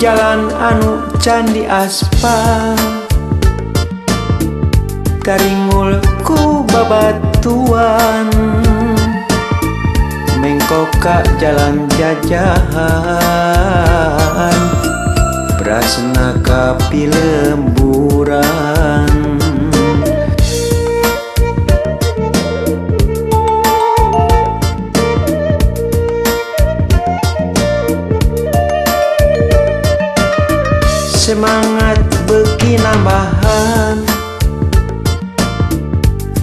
jalan anu candi aspal. Karingulku babatuan. Mengkoka jalan jajahan. Prasna kapi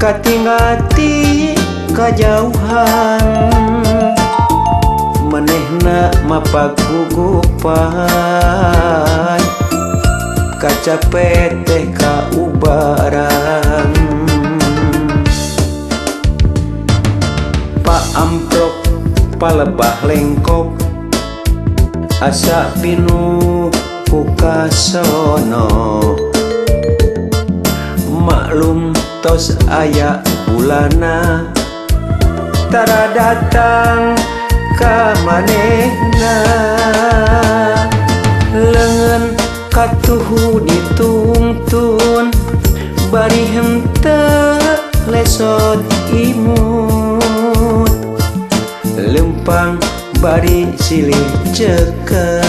Katingati kajauhan Menehna mapagugupan Kaca peteh kaubaran. Pak amprok palebah lengkok Asa pinuh pukasono Maklum tos aya bulanatara datang kamanehna lengan katuhu ditungtun. Bari hente lesot imut. Lempang bari silih cekel.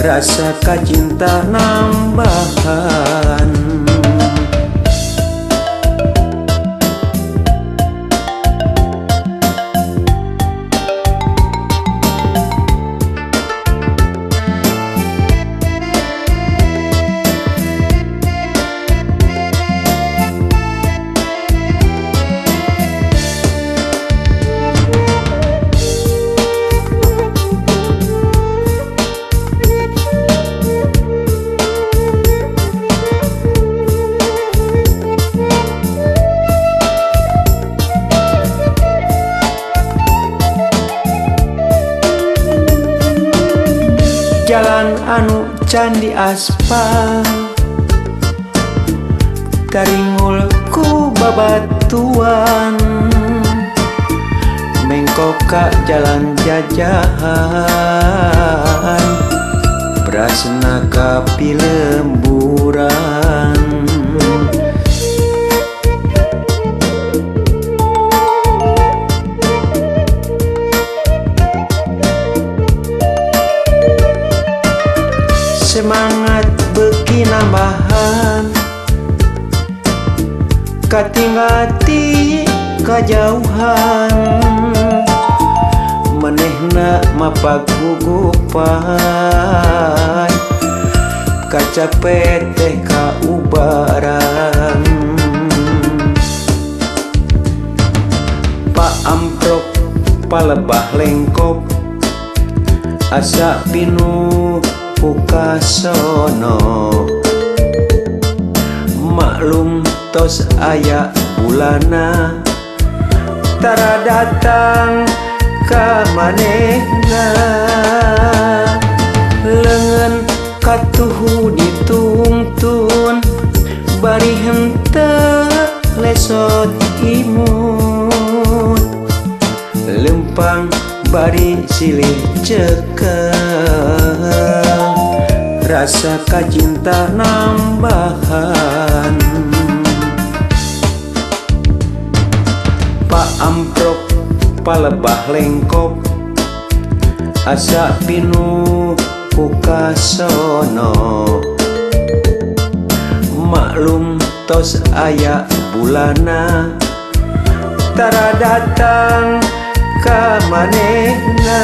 Rasa kacinta nambahan. Jalan anu candi aspal Karingulku babatuan. Mengkoka jalan jajahan. Prasna kapi lemburan Katingati kajauhan Menehna mapagugupan Kaca peteh kaubaran. Pak amprok palebah lengkok Asa pinuh pukasono Maklum tos aya bulanatara datang kemanehna lengan katuhu ditungtun. Bari hente lesot imut. Lempang bari silih cekal rasa kacinta nambahan. Palebah lengkok asa pinuh pukasono. Maklum tos aya bulana Tara datang ka manehna.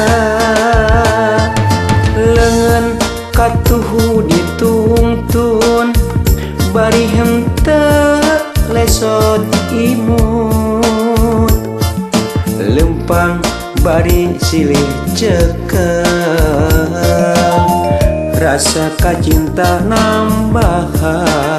Lengan katuhu ditungtun Bari hente lesot imut Kupang bari silih ceke rasa kacinta nambahan.